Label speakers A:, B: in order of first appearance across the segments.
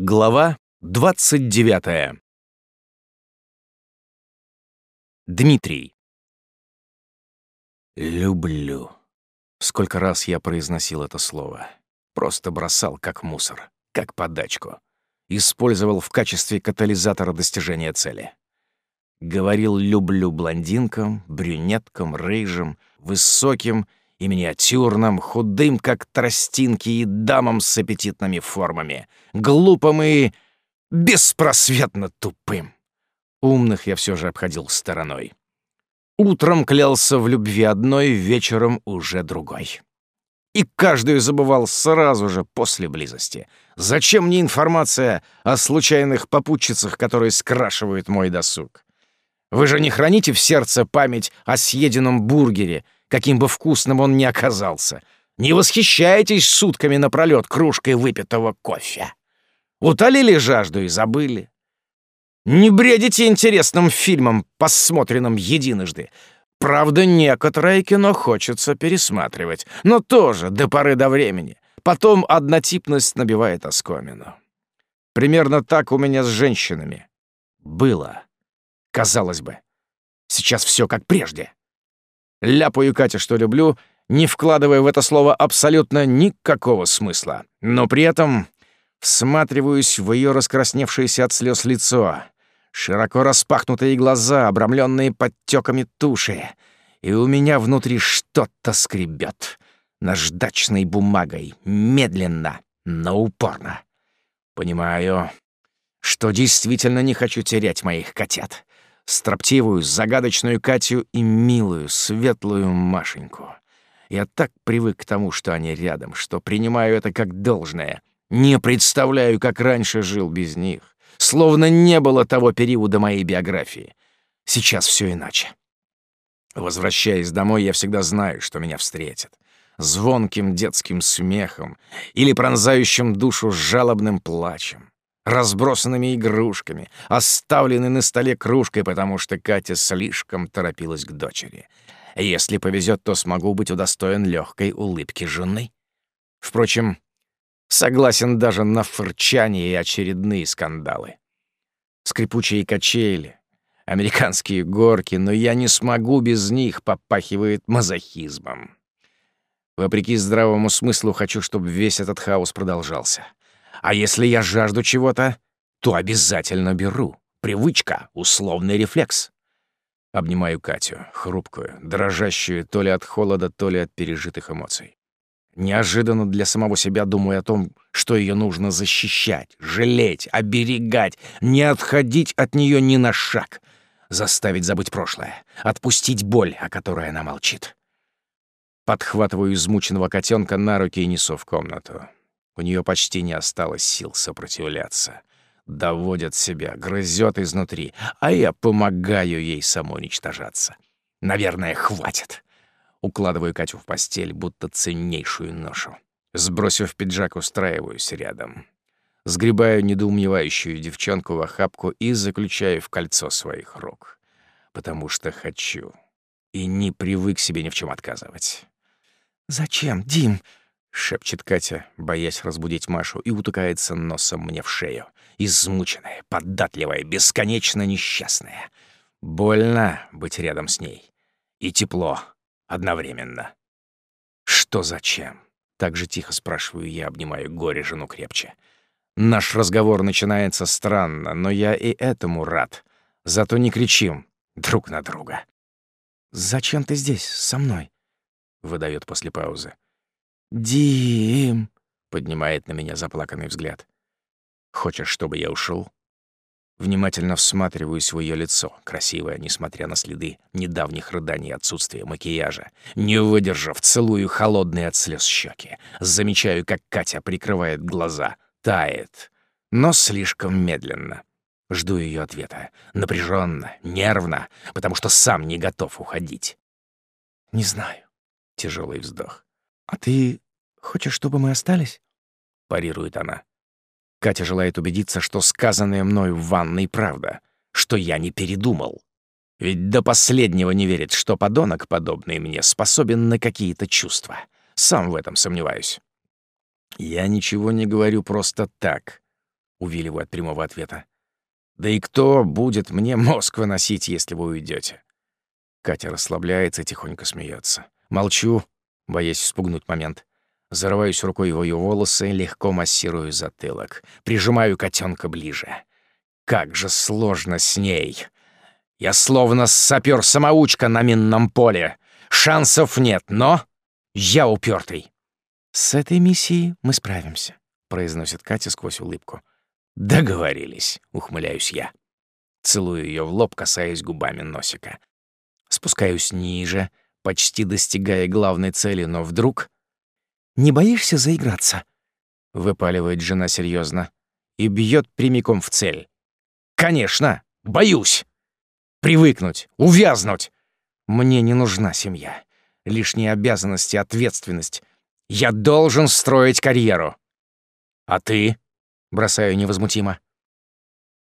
A: Глава 29. Дмитрий. «Люблю». Сколько раз я произносил это слово. Просто бросал как мусор, как подачку. Использовал в качестве катализатора достижения цели. Говорил «люблю» блондинкам, брюнеткам, рыжим, высоким и миниатюрным, худым, как тростинки, и дамам с аппетитными формами, глупым и беспросветно тупым. Умных я все же обходил стороной. Утром клялся в любви одной, вечером уже другой. И каждую забывал сразу же после близости. Зачем мне информация о случайных попутчицах, которые скрашивают мой досуг? Вы же не храните в сердце память о съеденном бургере — каким бы вкусным он ни оказался. Не восхищайтесь сутками напролет кружкой выпитого кофе. Утолили жажду и забыли. Не бредите интересным фильмом, посмотренным единожды. Правда, некоторое кино хочется пересматривать, но тоже до поры до времени. Потом однотипность набивает оскомину. Примерно так у меня с женщинами. Было. Казалось бы. Сейчас все как прежде. Ляпаю Катя, что люблю, не вкладывая в это слово абсолютно никакого смысла. Но при этом всматриваюсь в ее раскрасневшееся от слез лицо, широко распахнутые глаза, обрамленные подтеками туши, и у меня внутри что-то скребет наждачной бумагой, медленно, но упорно. Понимаю, что действительно не хочу терять моих котят строптивую, загадочную Катю и милую, светлую Машеньку. Я так привык к тому, что они рядом, что принимаю это как должное. Не представляю, как раньше жил без них. Словно не было того периода моей биографии. Сейчас все иначе. Возвращаясь домой, я всегда знаю, что меня встретят. Звонким детским смехом или пронзающим душу жалобным плачем разбросанными игрушками, оставленной на столе кружкой, потому что Катя слишком торопилась к дочери. Если повезет, то смогу быть удостоен легкой улыбки жены. Впрочем, согласен даже на фырчание и очередные скандалы. Скрипучие качели, американские горки, но я не смогу без них, попахивает мазохизмом. Вопреки здравому смыслу, хочу, чтобы весь этот хаос продолжался. А если я жажду чего-то, то обязательно беру. Привычка, условный рефлекс. Обнимаю Катю, хрупкую, дрожащую то ли от холода, то ли от пережитых эмоций. Неожиданно для самого себя думаю о том, что ее нужно защищать, жалеть, оберегать, не отходить от нее ни на шаг, заставить забыть прошлое, отпустить боль, о которой она молчит. Подхватываю измученного котенка на руки и несу в комнату. У нее почти не осталось сил сопротивляться. Доводят себя, грызет изнутри, а я помогаю ей самоуничтожаться. Наверное, хватит. Укладываю Катю в постель, будто ценнейшую ношу. Сбросив пиджак, устраиваюсь рядом. Сгребаю недоумевающую девчонку в охапку и заключаю в кольцо своих рук. Потому что хочу. И не привык себе ни в чем отказывать. «Зачем, Дим?» шепчет Катя, боясь разбудить Машу, и утыкается носом мне в шею. Измученная, податливая, бесконечно несчастная. Больно быть рядом с ней. И тепло одновременно. «Что зачем?» — так же тихо спрашиваю я, обнимаю горе жену крепче. Наш разговор начинается странно, но я и этому рад. Зато не кричим друг на друга. «Зачем ты здесь, со мной?» — выдает после паузы. «Дим!» — поднимает на меня заплаканный взгляд. «Хочешь, чтобы я ушел? Внимательно всматриваюсь в ее лицо, красивое, несмотря на следы недавних рыданий и отсутствия макияжа. Не выдержав, целую холодные от слез щеки. Замечаю, как Катя прикрывает глаза, тает, но слишком медленно. Жду ее ответа. Напряженно, нервно, потому что сам не готов уходить. «Не знаю». Тяжелый вздох. «А ты хочешь, чтобы мы остались?» — парирует она. Катя желает убедиться, что сказанное мной в ванной правда, что я не передумал. Ведь до последнего не верит, что подонок, подобный мне, способен на какие-то чувства. Сам в этом сомневаюсь. Я ничего не говорю просто так, увиливаю от прямого ответа. Да и кто будет мне мозг выносить, если вы уйдете? Катя расслабляется и тихонько смеется. Молчу, боясь спугнуть момент. Зарываюсь рукой в ее волосы, легко массирую затылок. Прижимаю котенка ближе. Как же сложно с ней! Я словно сапер-самоучка на минном поле. Шансов нет, но я упертый. «С этой миссией мы справимся», — произносит Катя сквозь улыбку. «Договорились», — ухмыляюсь я. Целую ее в лоб, касаясь губами носика. Спускаюсь ниже, почти достигая главной цели, но вдруг... «Не боишься заиграться?» — выпаливает жена серьезно и бьет прямиком в цель. «Конечно! Боюсь! Привыкнуть, увязнуть! Мне не нужна семья, лишние обязанности, ответственность. Я должен строить карьеру!» «А ты?» — бросаю невозмутимо.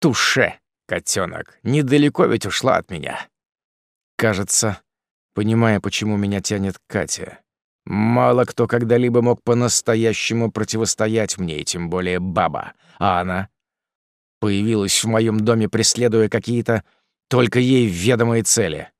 A: «Туше, котенок, недалеко ведь ушла от меня». Кажется, понимая, почему меня тянет Катя. Мало кто когда-либо мог по-настоящему противостоять мне, и тем более баба. А она появилась в моем доме, преследуя какие-то только ей ведомые цели.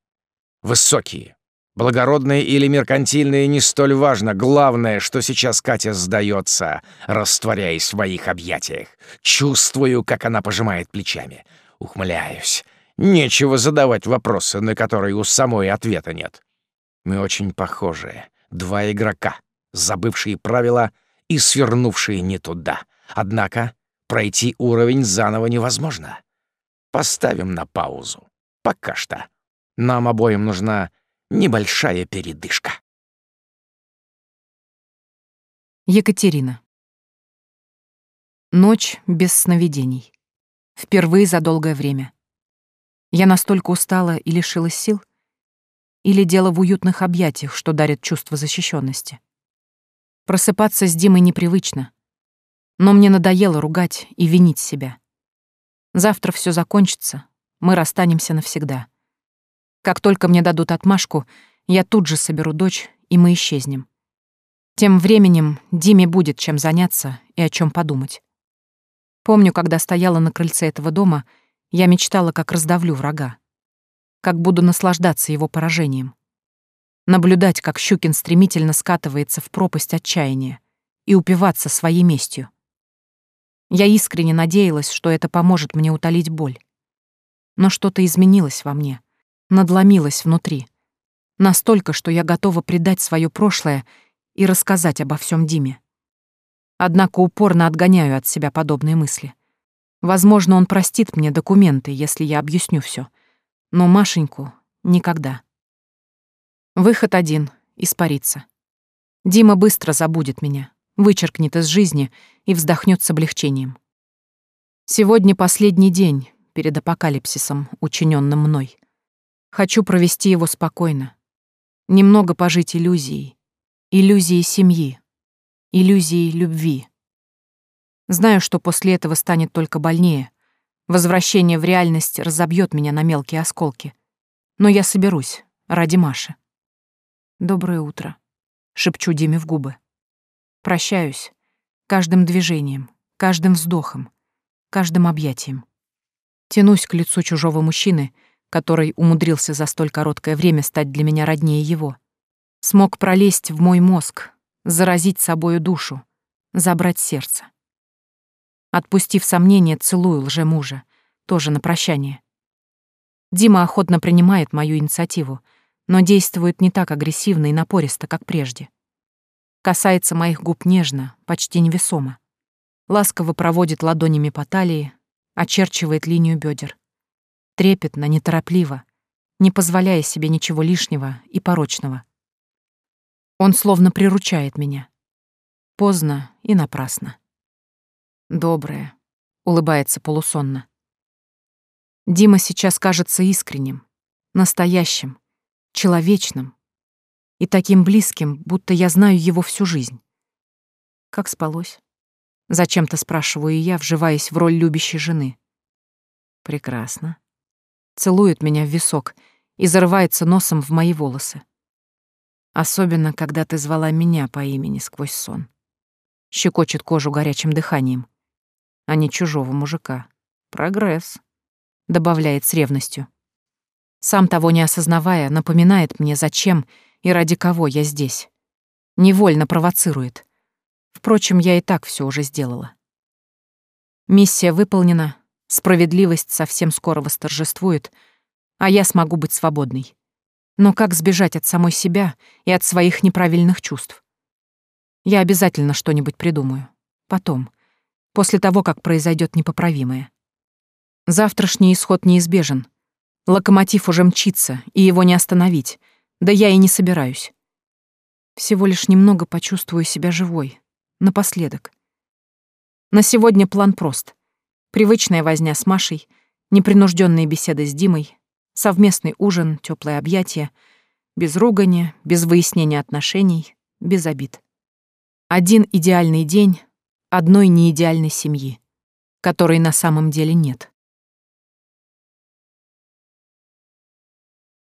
A: Высокие, благородные или меркантильные не столь важно. Главное, что сейчас Катя сдается, растворяясь в моих объятиях. Чувствую, как она пожимает плечами. Ухмыляюсь. Нечего задавать вопросы, на которые у самой ответа нет. Мы очень похожие. Два игрока, забывшие правила и свернувшие не туда. Однако пройти уровень заново невозможно. Поставим на паузу. Пока что. Нам обоим нужна небольшая передышка.
B: Екатерина. Ночь без сновидений. Впервые за долгое время. Я настолько устала и лишилась сил? Или дело в уютных объятиях, что дарит чувство защищенности? Просыпаться с Димой непривычно. Но мне надоело ругать и винить себя. Завтра все закончится, мы расстанемся навсегда. Как только мне дадут отмашку, я тут же соберу дочь, и мы исчезнем. Тем временем Диме будет чем заняться и о чем подумать. Помню, когда стояла на крыльце этого дома — я мечтала, как раздавлю врага. Как буду наслаждаться его поражением. Наблюдать, как Щукин стремительно скатывается в пропасть отчаяния и упиваться своей местью. Я искренне надеялась, что это поможет мне утолить боль. Но что-то изменилось во мне, надломилось внутри. Настолько, что я готова предать свое прошлое и рассказать обо всем Диме. Однако упорно отгоняю от себя подобные мысли — Возможно, он простит мне документы, если я объясню все. Но Машеньку никогда. Выход один — испариться. Дима быстро забудет меня, вычеркнет из жизни и вздохнет с облегчением. Сегодня последний день перед апокалипсисом, учиненным мной. Хочу провести его спокойно. Немного пожить иллюзией. Иллюзией семьи. Иллюзией любви. Знаю, что после этого станет только больнее. Возвращение в реальность разобьет меня на мелкие осколки. Но я соберусь, ради Маши. «Доброе утро», — шепчу Диме в губы. Прощаюсь. Каждым движением, каждым вздохом, каждым объятием. Тянусь к лицу чужого мужчины, который умудрился за столь короткое время стать для меня роднее его. Смог пролезть в мой мозг, заразить собою душу, забрать сердце. Отпустив сомнение, целую лже мужа, Тоже на прощание. Дима охотно принимает мою инициативу, но действует не так агрессивно и напористо, как прежде. Касается моих губ нежно, почти невесомо. Ласково проводит ладонями по талии, очерчивает линию бедер. Трепетно, неторопливо, не позволяя себе ничего лишнего и порочного. Он словно приручает меня. Поздно и напрасно. Добрая, улыбается полусонно. Дима сейчас кажется искренним, настоящим, человечным и таким близким, будто я знаю его всю жизнь. Как спалось? Зачем-то спрашиваю я, вживаясь в роль любящей жены. Прекрасно. Целует меня в висок и зарывается носом в мои волосы. Особенно, когда ты звала меня по имени сквозь сон. Щекочет кожу горячим дыханием а не чужого мужика. Прогресс, добавляет с ревностью. Сам того не осознавая, напоминает мне, зачем и ради кого я здесь. Невольно провоцирует. Впрочем, я и так все уже сделала. Миссия выполнена, справедливость совсем скоро восторжествует, а я смогу быть свободной. Но как сбежать от самой себя и от своих неправильных чувств? Я обязательно что-нибудь придумаю. Потом после того, как произойдет непоправимое. Завтрашний исход неизбежен. Локомотив уже мчится, и его не остановить. Да я и не собираюсь. Всего лишь немного почувствую себя живой. Напоследок. На сегодня план прост. Привычная возня с Машей, непринужденные беседы с Димой, совместный ужин, теплые объятия, без ругани, без выяснения отношений, без обид. Один идеальный день, одной неидеальной семьи, которой на самом деле нет.